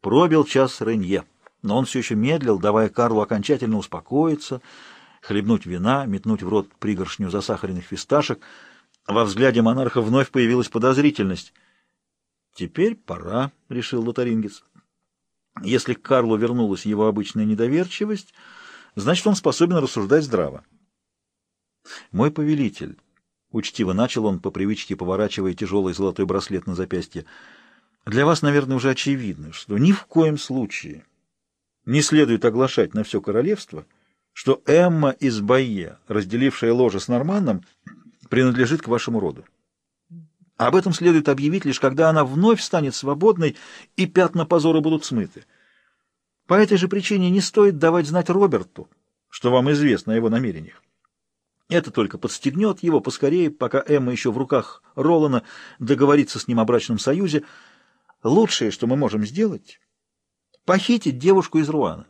Пробил час Ренье, но он все еще медлил, давая Карлу окончательно успокоиться, хлебнуть вина, метнуть в рот пригоршню засахаренных фисташек. Во взгляде монарха вновь появилась подозрительность. «Теперь пора», — решил Лотарингец. Если к Карлу вернулась его обычная недоверчивость, значит, он способен рассуждать здраво. «Мой повелитель», — учтиво начал он, по привычке поворачивая тяжелый золотой браслет на запястье, — «для вас, наверное, уже очевидно, что ни в коем случае не следует оглашать на все королевство, что Эмма из Байе, разделившая ложе с Норманном, принадлежит к вашему роду. Об этом следует объявить лишь когда она вновь станет свободной и пятна позора будут смыты. По этой же причине не стоит давать знать Роберту, что вам известно о его намерениях. Это только подстегнет его поскорее, пока Эмма еще в руках Ролана договорится с ним о брачном союзе. Лучшее, что мы можем сделать, похитить девушку из Руана.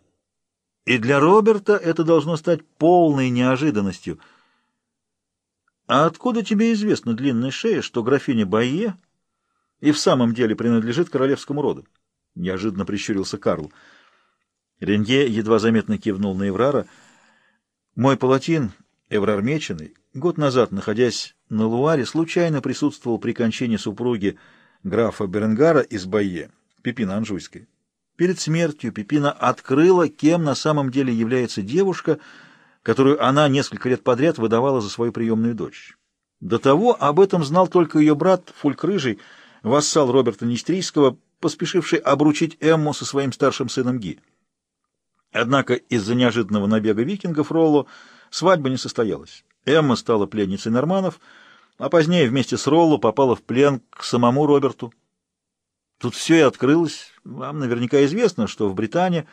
И для Роберта это должно стать полной неожиданностью — «А откуда тебе известно, длинная шея, что графиня Байе и в самом деле принадлежит королевскому роду?» Неожиданно прищурился Карл. Ренье едва заметно кивнул на Эврара. «Мой палатин, Эврар Меченый, год назад, находясь на Луаре, случайно присутствовал при кончине супруги графа Беренгара из Байе, Пипина Анжуйской. Перед смертью Пипина открыла, кем на самом деле является девушка — которую она несколько лет подряд выдавала за свою приемную дочь. До того об этом знал только ее брат Фульк Рыжий, вассал Роберта Нестрийского, поспешивший обручить Эмму со своим старшим сыном Ги. Однако из-за неожиданного набега викингов Ролло свадьба не состоялась. Эмма стала пленницей норманов, а позднее вместе с Ролло попала в плен к самому Роберту. Тут все и открылось. Вам наверняка известно, что в Британии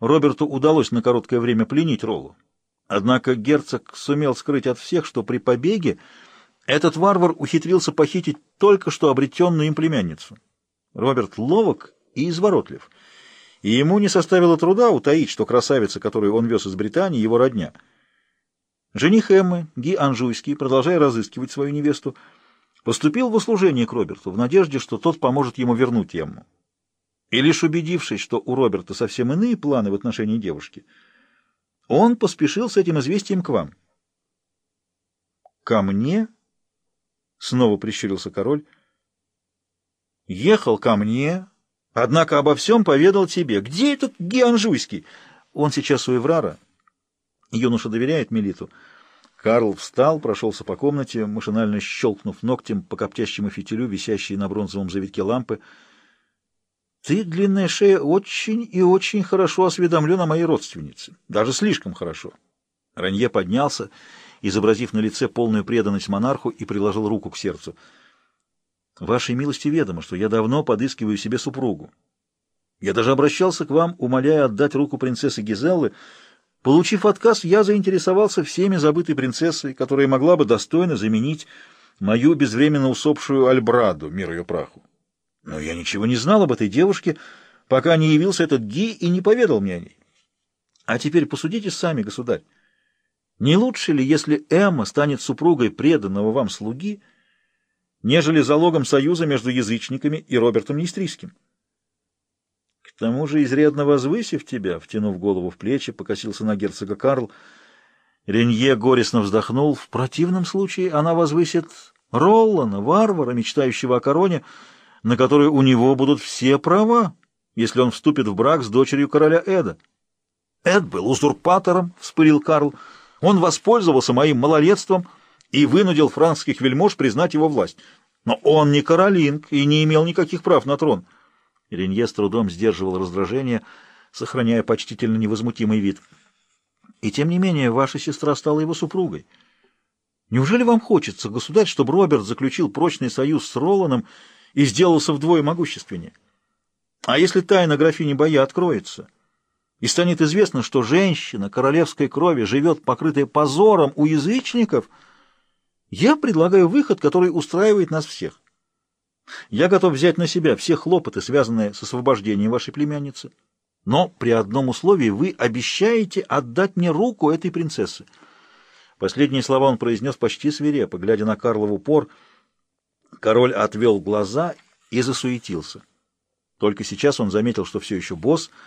Роберту удалось на короткое время пленить Ролло. Однако герцог сумел скрыть от всех, что при побеге этот варвар ухитрился похитить только что обретенную им племянницу. Роберт ловок и изворотлив, и ему не составило труда утаить, что красавица, которую он вез из Британии, его родня. Жених Эммы, Ги Анжуйский, продолжая разыскивать свою невесту, поступил в услужение к Роберту в надежде, что тот поможет ему вернуть Эмму. И лишь убедившись, что у Роберта совсем иные планы в отношении девушки, он поспешил с этим известием к вам. — Ко мне? — снова прищурился король. — Ехал ко мне, однако обо всем поведал тебе. Где этот Геанжуйский? Он сейчас у Еврара. Юноша доверяет Мелиту. Карл встал, прошелся по комнате, машинально щелкнув ногтем по коптящему фитилю, висящей на бронзовом завитке лампы, — ты, длинная шея, очень и очень хорошо осведомлен о моей родственнице. Даже слишком хорошо. Ранье поднялся, изобразив на лице полную преданность монарху, и приложил руку к сердцу. Вашей милости ведомо, что я давно подыскиваю себе супругу. Я даже обращался к вам, умоляя отдать руку принцессы Гизеллы. Получив отказ, я заинтересовался всеми забытой принцессой, которая могла бы достойно заменить мою безвременно усопшую Альбраду, мир ее праху. Но я ничего не знал об этой девушке, пока не явился этот Ги и не поведал мне о ней. А теперь посудите сами, государь. Не лучше ли, если Эмма станет супругой преданного вам слуги, нежели залогом союза между язычниками и Робертом Нестрийским? К тому же, изрядно возвысив тебя, втянув голову в плечи, покосился на герцога Карл, Ренье горестно вздохнул. В противном случае она возвысит Роллана, варвара, мечтающего о короне, на которые у него будут все права, если он вступит в брак с дочерью короля Эда. Эд был узурпатором, — вспылил Карл. Он воспользовался моим малолетством и вынудил франкских вельмож признать его власть. Но он не королинг и не имел никаких прав на трон. Ренье с трудом сдерживал раздражение, сохраняя почтительно невозмутимый вид. И тем не менее, ваша сестра стала его супругой. Неужели вам хочется, государь, чтобы Роберт заключил прочный союз с Роланом и сделался вдвое могущественнее. А если тайна графини Боя откроется, и станет известно, что женщина королевской крови живет покрытая позором у язычников, я предлагаю выход, который устраивает нас всех. Я готов взять на себя все хлопоты, связанные с освобождением вашей племянницы, но при одном условии вы обещаете отдать мне руку этой принцессы. Последние слова он произнес почти свирепо, глядя на Карла в упор — Король отвел глаза и засуетился. Только сейчас он заметил, что все еще босс —